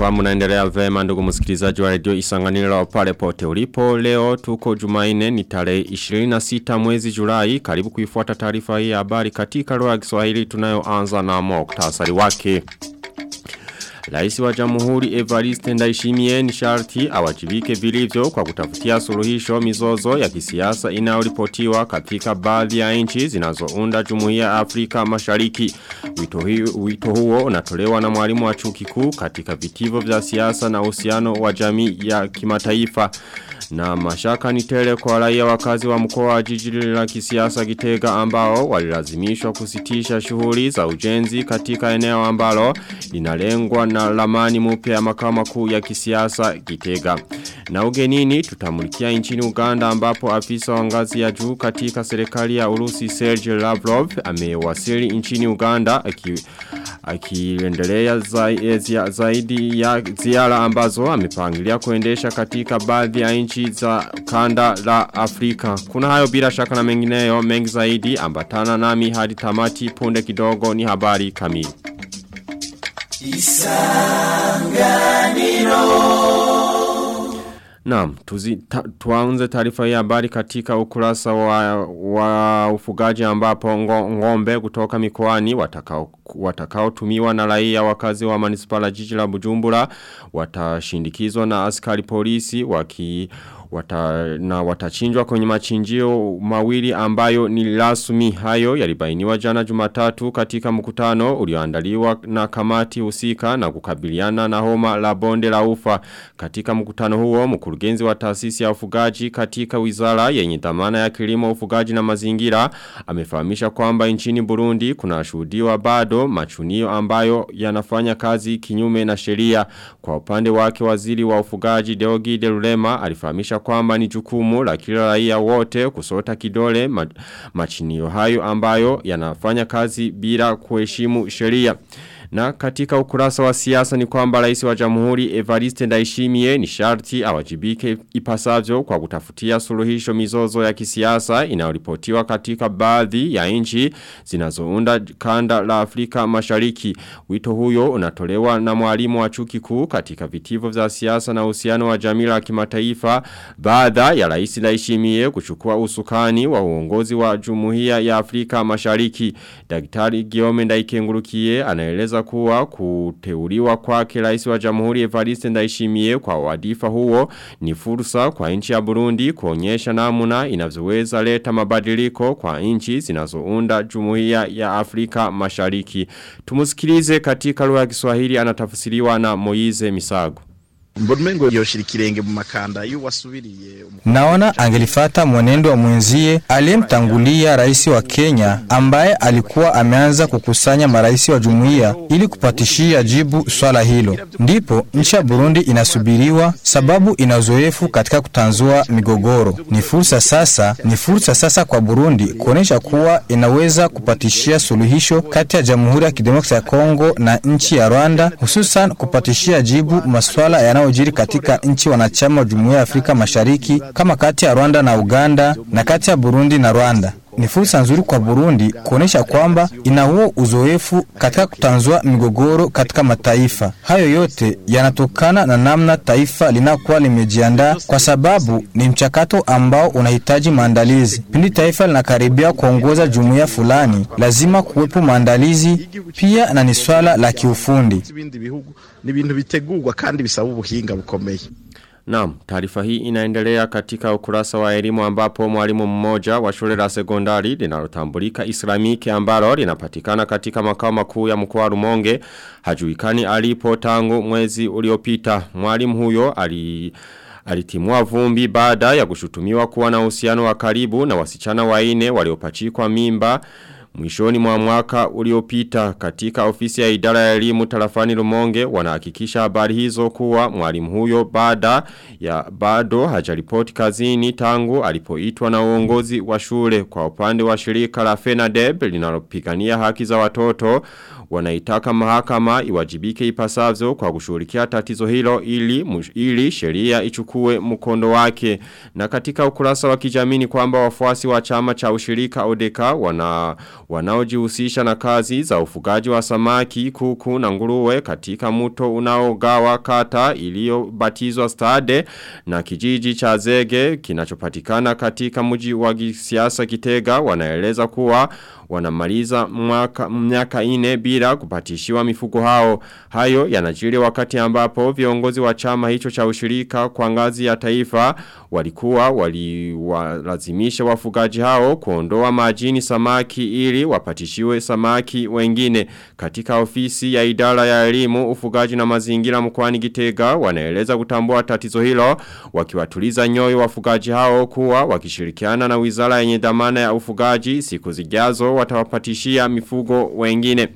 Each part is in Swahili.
Kwa mnaendelea vema ndugu msikilizaji wa radio isanganiro pale pote ulipo. Leo tuko jumaine ni tarehe 26 mwezi julai. Karibu kuifuata taarifa hii habari katika lugha ya Kiswahili tunayoanza na muktasari wake. Raisi wa Jamhuri Evariste Ndayishimiye ni sharti awajibike vilivyo kwa kutafutia suluhisho mizozo ya kisiasa inayoripotiwa katika baadhi ya nchi zinazounda Jumuiya ya Afrika Mashariki. Wito, wito huo unatolewa na mwalimu wa chuo katika vitivo vya siasa na uhusiano wa jamii ya kimataifa. Na mashaka ni tele kwa raia wakazi wa mkoa wa jiji la kisiasa Gitega ambao walilazimishwa kusitisha shughuli za ujenzi katika eneo ambalo linalengwa na lamani mpya ya makao makuu ya kisiasa Gitega. Na ugenini tutamulikia nchini Uganda ambapo afisa wa ngazi ya juu katika serikali ya Urusi Serge Lavrov amewasili nchini Uganda akiendelea aki zaidi ya ziara ambazo amepangilia kuendesha katika baadhi ya nchi za kanda la Afrika. Kuna hayo bila shaka na mengineyo mengi zaidi ambatana nami hadi tamati punde kidogo ni habari kamili. Isanganiro Naam, ta, tuanze taarifa ya habari katika ukurasa wa, wa ufugaji ambapo ngombe kutoka mikoani watakao watakao tumiwa na raia wakazi wa manispala jiji la Bujumbura watashindikizwa na askari polisi waki wata, na watachinjwa kwenye machinjio mawili ambayo ni rasmi. Hayo yalibainiwa jana jumatatu katika mkutano ulioandaliwa na kamati husika na kukabiliana na homa la bonde la ufa. Katika mkutano huo mkurugenzi wa taasisi ya ufugaji katika wizara yenye dhamana ya kilimo ufugaji na mazingira amefahamisha kwamba nchini Burundi kuna shuhudiwa bado machunio ambayo yanafanya kazi kinyume na sheria. Kwa upande wake waziri wa ufugaji Deogi Derulema alifahamisha kwamba ni jukumu la kila raia wote kusota kidole machinio hayo ambayo yanafanya kazi bila kuheshimu sheria. Na katika ukurasa wa siasa ni kwamba rais wa jamhuri Evariste Ndaishimie ni sharti awajibike ipasavyo kwa kutafutia suluhisho mizozo ya kisiasa inayoripotiwa katika baadhi ya nchi zinazounda kanda la Afrika Mashariki. Wito huyo unatolewa na mwalimu wa chuki kuu katika vitivo vya siasa na uhusiano wa jamii la kimataifa baada ya rais Ndaishimie kuchukua usukani wa uongozi wa Jumuiya ya Afrika Mashariki. Daktari Giome Ndaikengurukie anaeleza kuwa kuteuliwa kwake rais wa Jamhuri Evariste ndaishimie kwa wadifa huo ni fursa kwa nchi ya Burundi kuonyesha namna inavyoweza leta mabadiliko kwa nchi zinazounda Jumuiya ya Afrika Mashariki. Tumusikilize katika lugha ya Kiswahili anatafsiriwa na Moize Misago. Naona angelifata mwenendo wa mwenzie aliyemtangulia rais wa Kenya ambaye alikuwa ameanza kukusanya marais wa jumuiya ili kupatishia jibu swala hilo. Ndipo nchi ya Burundi inasubiriwa sababu ina uzoefu katika kutanzua migogoro. Ni fursa sasa, ni fursa sasa kwa Burundi kuonyesha kuwa inaweza kupatishia suluhisho kati ya Jamhuri ya Kidemokrasia ya Kongo na nchi ya Rwanda, hususan kupatishia jibu masuala yanayojiri katika nchi wanachama wa Jumuiya ya Afrika Mashariki kama kati ya Rwanda na Uganda na kati ya Burundi na Rwanda. Ni fursa nzuri kwa Burundi kuonesha kwamba ina huo uzoefu katika kutanzua migogoro katika mataifa. Hayo yote yanatokana na namna taifa linakuwa limejiandaa, kwa sababu ni mchakato ambao unahitaji maandalizi. Pindi taifa linakaribia kuongoza jumuiya fulani, lazima kuwepo maandalizi pia, na ni swala la kiufundi. Naam, taarifa hii inaendelea katika ukurasa wa elimu ambapo mwalimu mmoja wa shule la sekondari linalotambulika Islamiki ambalo linapatikana katika makao makuu ya mkoa Rumonge hajuikani alipo tangu mwezi uliopita. Mwalimu huyo ali alitimua vumbi baada ya kushutumiwa kuwa na uhusiano wa karibu na wasichana waine waliopachikwa mimba Mwishoni mwa mwaka uliopita katika ofisi ya idara ya elimu tarafani Rumonge wanahakikisha habari hizo kuwa mwalimu huyo baada ya bado hajaripoti kazini tangu alipoitwa na uongozi wa shule. Kwa upande wa shirika la FENADEB linalopigania haki za watoto wanaitaka mahakama iwajibike ipasavyo kwa kushughulikia tatizo hilo ili ili sheria ichukue mkondo wake. Na katika ukurasa wa kijamii kwamba wafuasi wa chama cha ushirika Odeka wana wanaojihusisha na kazi za ufugaji wa samaki, kuku na nguruwe katika mto unaogawa kata iliyobatizwa stade na kijiji cha zege kinachopatikana katika mji wa kisiasa kitega wanaeleza kuwa wanamaliza mwaka miaka ine bila kupatishiwa mifuko hao. Hayo yanajiri wakati ambapo viongozi wa chama hicho cha ushirika kwa ngazi ya taifa walikuwa waliwalazimisha wafugaji hao kuondoa majini samaki ili wapatishiwe samaki wengine. Katika ofisi ya idara ya elimu, ufugaji na mazingira mkwani Gitega wanaeleza kutambua tatizo hilo wakiwatuliza nyoyo wafugaji hao kuwa wakishirikiana na wizara yenye dhamana ya ufugaji siku zijazo watawapatishia mifugo wengine.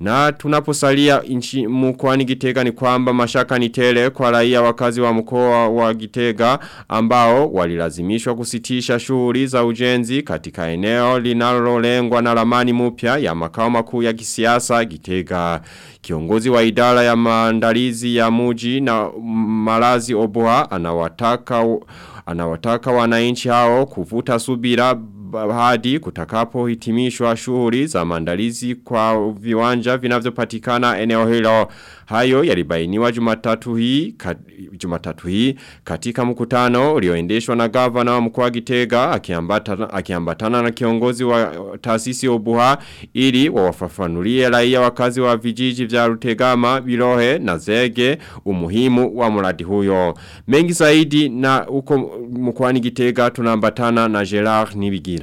Na tunaposalia inchi mkoani Gitega ni kwamba mashaka ni tele kwa raia wakazi wa mkoa wa Gitega ambao walilazimishwa kusitisha shughuli za ujenzi katika eneo linalolengwa na ramani mpya ya makao makuu ya kisiasa Gitega. Kiongozi wa idara ya maandalizi ya muji na malazi oboha anawataka anawataka wananchi hao kuvuta subira hadi kutakapo hitimishwa shughuli za maandalizi kwa viwanja vinavyopatikana eneo hilo. Hayo yalibainiwa Jumatatu hii kat, Jumatatu hii katika mkutano ulioendeshwa na gavana wa mkoa Gitega akiambatana akiambatana na kiongozi wa taasisi Obuha ili wawafafanulie raia wakazi wa vijiji vya Rutegama, Birohe na Zege umuhimu wa mradi huyo. Mengi zaidi na uko mkoani Gitega tunaambatana na Gerard Nibigira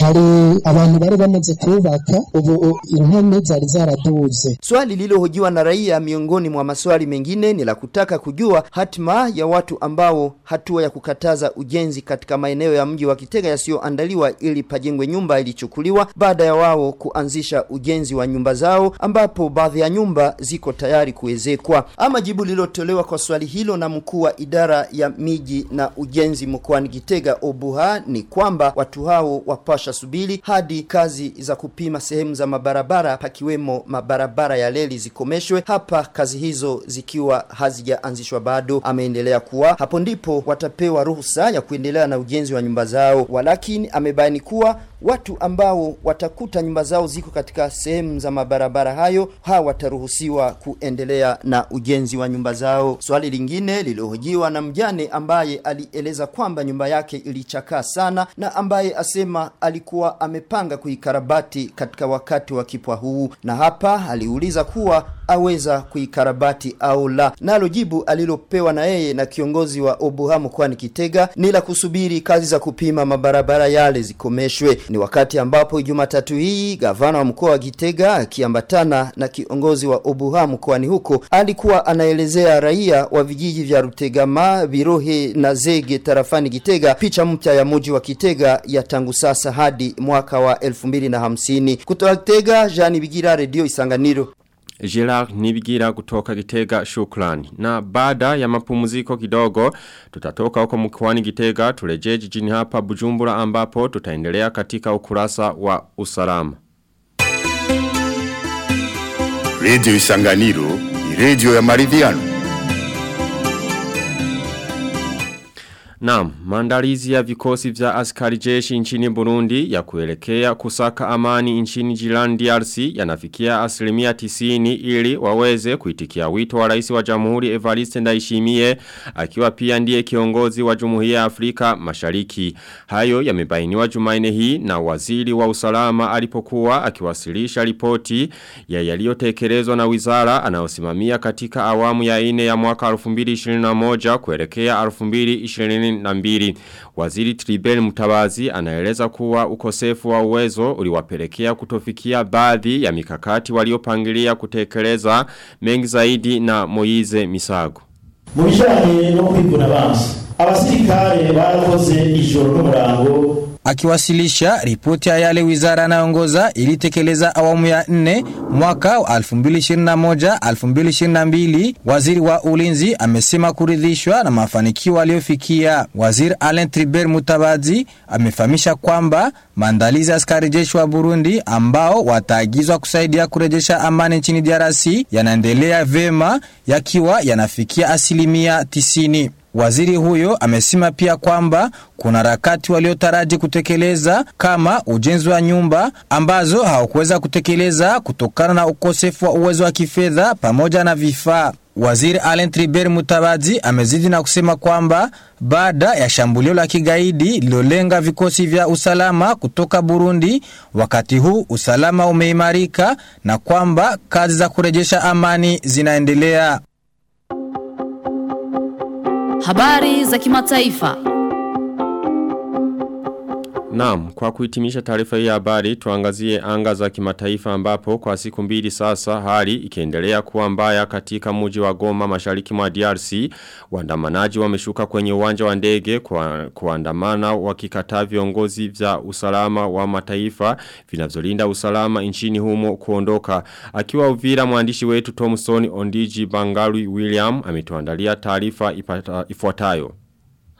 hari abantu bari bamaze kubaka ubu impome zari zaraduze. Swali lililohojiwa na raia miongoni mwa maswali mengine ni la kutaka kujua hatima ya watu ambao hatua ya kukataza ujenzi katika maeneo ya mji wa Kitega yasiyoandaliwa ili pajengwe nyumba ilichukuliwa baada ya wao kuanzisha ujenzi wa nyumba zao ambapo baadhi ya nyumba ziko tayari kuwezekwa. Ama jibu lililotolewa kwa swali hilo na mkuu wa idara ya miji na ujenzi mkoani Kitega Obuha ni kwamba watu hao wapasha subili hadi kazi za kupima sehemu za mabarabara pakiwemo mabarabara ya leli zikomeshwe. Hapa kazi hizo zikiwa hazijaanzishwa bado ameendelea kuwa. Hapo ndipo watapewa ruhusa ya kuendelea na ujenzi wa nyumba zao. Walakini amebaini kuwa watu ambao watakuta nyumba zao ziko katika sehemu za mabarabara hayo hawa wataruhusiwa kuendelea na ujenzi wa nyumba zao. Swali lingine lilohojiwa na mjane ambaye alieleza kwamba nyumba yake ilichakaa sana na ambaye asema alikuwa amepanga kuikarabati katika wakati wa kipwa huu na hapa aliuliza kuwa aweza kuikarabati au la. Nalo jibu alilopewa na yeye na kiongozi wa Obuhamu kwani Kitega ni la kusubiri kazi za kupima mabarabara yale zikomeshwe ni wakati ambapo Jumatatu hii gavana wa mkoa wa Gitega akiambatana na kiongozi wa Obuha mkoani huko alikuwa anaelezea raia wa vijiji vya Rutegama, Birohe na Zege tarafani Gitega picha mpya ya mji wa Kitega ya tangu sasa hadi mwaka wa 2050 kutoka Gitega, Jani Bigira Radio Isanganiro Gerard Nibigira kutoka Gitega shukrani. Na baada ya mapumziko kidogo, tutatoka huko mkwani Gitega, turejee jijini hapa Bujumbura ambapo tutaendelea katika ukurasa wa usalama. Radio Isanganiro ni radio ya maridhiano. na mandalizi ya vikosi vya askari jeshi nchini Burundi ya kuelekea kusaka amani nchini jirani DRC yanafikia asilimia tisini ili waweze kuitikia wito wa rais wa jamhuri Evariste Ndayishimiye akiwa pia ndiye kiongozi wa Jumuiya ya Afrika Mashariki. Hayo yamebainiwa jumaine hii na waziri wa usalama alipokuwa akiwasilisha ripoti ya yaliyotekelezwa na wizara anayosimamia katika awamu ya ine ya mwaka 2021 kuelekea 2022 2022. Waziri Tribel Mutabazi anaeleza kuwa ukosefu wa uwezo uliwapelekea kutofikia baadhi ya mikakati waliopangilia kutekeleza mengi zaidi na Moize Misago. Mwisho Mubijanye no kwivuna bansi abasirikare barakoze ijoro n'umurango Akiwasilisha ripoti ya yale wizara anayoongoza ilitekeleza awamu ya nne mwaka wa 2021-2022, waziri wa ulinzi amesema kuridhishwa na mafanikio aliyofikia. Waziri Alain Tribert Mutabazi amefahamisha kwamba maandalizi ya askari jeshi wa Burundi ambao wataagizwa kusaidia kurejesha amani nchini DRC yanaendelea vema yakiwa yanafikia asilimia 90. Waziri huyo amesema pia kwamba kuna harakati waliotaraji kutekeleza kama ujenzi wa nyumba ambazo hawakuweza kutekeleza kutokana na ukosefu wa uwezo wa kifedha pamoja na vifaa. Waziri alen triber Mutabazi amezidi na kusema kwamba baada ya shambulio la kigaidi lilolenga vikosi vya usalama kutoka Burundi, wakati huu usalama umeimarika na kwamba kazi za kurejesha amani zinaendelea. Habari za kimataifa. Naam, kwa kuhitimisha taarifa hii ya habari tuangazie anga za kimataifa ambapo kwa siku mbili sasa hali ikiendelea kuwa mbaya katika mji wa Goma mashariki mwa DRC. Waandamanaji wameshuka kwenye uwanja wa ndege kwa kuandamana wakikataa viongozi vya usalama wa mataifa vinavyolinda usalama nchini humo kuondoka. Akiwa Uvira mwandishi wetu Thomson Ondiji Bangalwi William ametuandalia taarifa ifuatayo.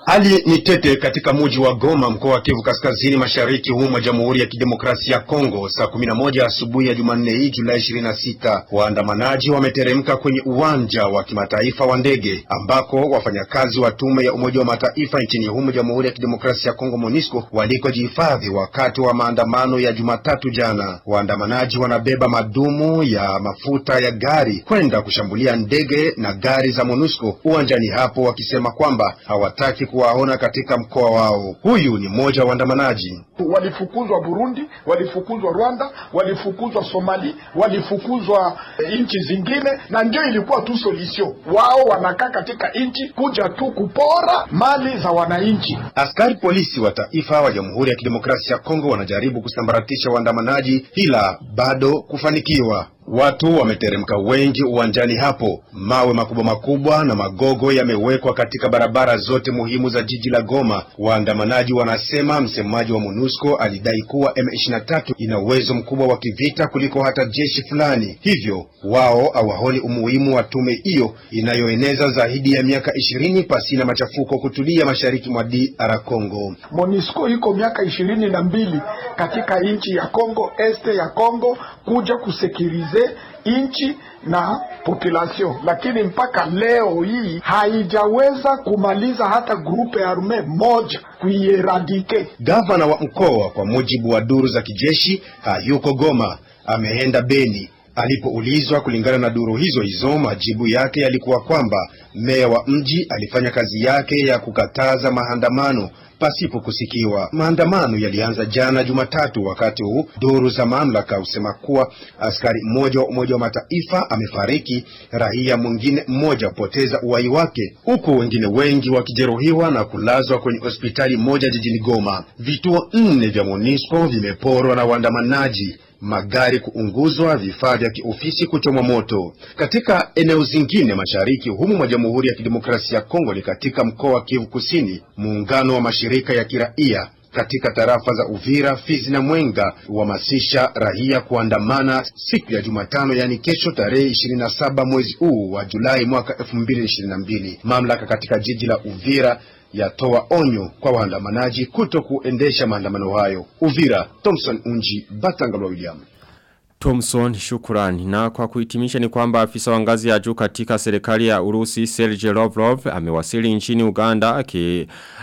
Hali ni tete katika muji wa Goma mkoa wa Kivu Kaskazini Mashariki mwa Jamhuri ya Kidemokrasia ya Kongo saa 11 asubuhi ya Jumanne hii Julai 26. Waandamanaji wameteremka kwenye uwanja wa kimataifa wa ndege ambako wafanyakazi wa tume ya Umoja wa Mataifa nchini humo Jamhuri ya Kidemokrasia ya Kongo MONUSCO walikojihifadhi wakati wa maandamano ya Jumatatu jana. Waandamanaji wanabeba madumu ya mafuta ya gari kwenda kushambulia ndege na gari za MONUSCO uwanjani hapo wakisema kwamba hawataki kuwaona katika mkoa wao. Huyu ni mmoja wa waandamanaji. Walifukuzwa Burundi, walifukuzwa Rwanda, walifukuzwa Somali, walifukuzwa nchi zingine, na ndio ilikuwa tu solisio. Wao wanakaa katika nchi kuja tu kupora mali za wananchi. Askari polisi wa taifa wa Jamhuri ya Kidemokrasia ya Kongo wanajaribu kusambaratisha waandamanaji, ila bado kufanikiwa. Watu wameteremka wengi uwanjani hapo. Mawe makubwa makubwa na magogo yamewekwa katika barabara zote muhimu za jiji la Goma. Waandamanaji wanasema msemaji wa MONUSCO alidai kuwa M23 ina uwezo mkubwa wa kivita kuliko hata jeshi fulani, hivyo wao hawaoni umuhimu wa tume hiyo inayoeneza zaidi ya miaka ishirini pasina machafuko kutulia mashariki mwa DR Congo. MONUSCO iko miaka ishirini na mbili katika nchi ya Congo, este ya Congo kuja kusekirize nchi na population, lakini mpaka leo hii haijaweza kumaliza hata grupe ya arme moja kuieradike. Gavana wa mkoa kwa mujibu wa duru za kijeshi hayuko Goma, ameenda Beni. Alipoulizwa kulingana na duru hizo hizo, majibu yake yalikuwa kwamba meya wa mji alifanya kazi yake ya kukataza maandamano pasipo kusikiwa. Maandamano yalianza jana Jumatatu, wakati huu duru za mamlaka husema kuwa askari mmoja wa Umoja wa Mataifa amefariki, raia mwingine mmoja kupoteza uhai wake, huku wengine wengi wakijeruhiwa na kulazwa kwenye hospitali moja jijini Goma. Vituo nne vya MONUSCO vimeporwa na waandamanaji magari kuunguzwa, vifaa vya kiofisi kuchomwa moto. Katika eneo zingine mashariki humu mwa Jamhuri ya Kidemokrasia ya Kongo ni katika mkoa wa Kivu Kusini, muungano wa mashirika ya kiraia katika tarafa za Uvira, Fizi na Mwenga huhamasisha raia kuandamana siku ya Jumatano, yaani kesho tarehe 27 mwezi huu wa Julai mwaka 2022. Mamlaka katika jiji la Uvira yatoa onyo kwa waandamanaji kuto kuendesha maandamano hayo. Uvira, Thompson Unji, Batangalwa William. Thomson shukurani na kwa kuhitimisha ni kwamba afisa wa ngazi ya juu katika serikali ya Urusi Sergei Lavrov amewasili nchini Uganda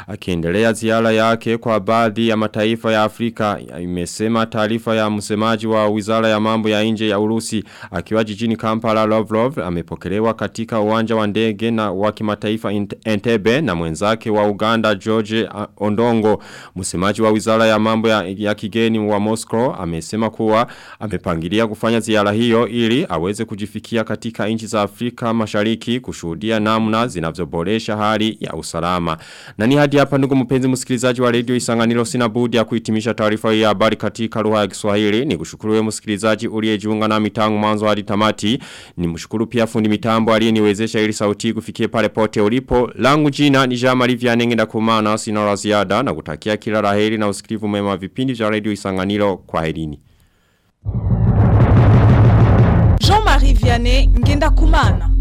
akiendelea ziara yake kwa baadhi ya mataifa ya Afrika. Imesema taarifa ya msemaji wa Wizara ya Mambo ya Nje ya Urusi akiwa jijini Kampala Lavrov amepokelewa katika uwanja wa ndege na wa kimataifa Entebbe na mwenzake wa Uganda George Ondongo. Msemaji wa Wizara ya Mambo ya, ya kigeni wa Moscow amesema kuwa amepangia anapangilia kufanya ziara hiyo ili aweze kujifikia katika nchi za Afrika Mashariki kushuhudia namna zinavyoboresha hali ya usalama. Na ni hadi hapa ndugu mpenzi msikilizaji wa Radio Isanganiro sina budi ya kuhitimisha taarifa hii ya habari katika lugha ya Kiswahili. Ni kushukuru wewe msikilizaji uliyejiunga na tangu mwanzo hadi tamati. Ni mshukuru pia fundi mitambo aliyeniwezesha ili sauti kufikie pale pote ulipo. Langu jina ni Jean Marie Vianenge ndakumana sina la ziada na kutakia kila la heri na usikivu mema vipindi vya Radio Isanganiro kwa herini. Vianney Ngendakumana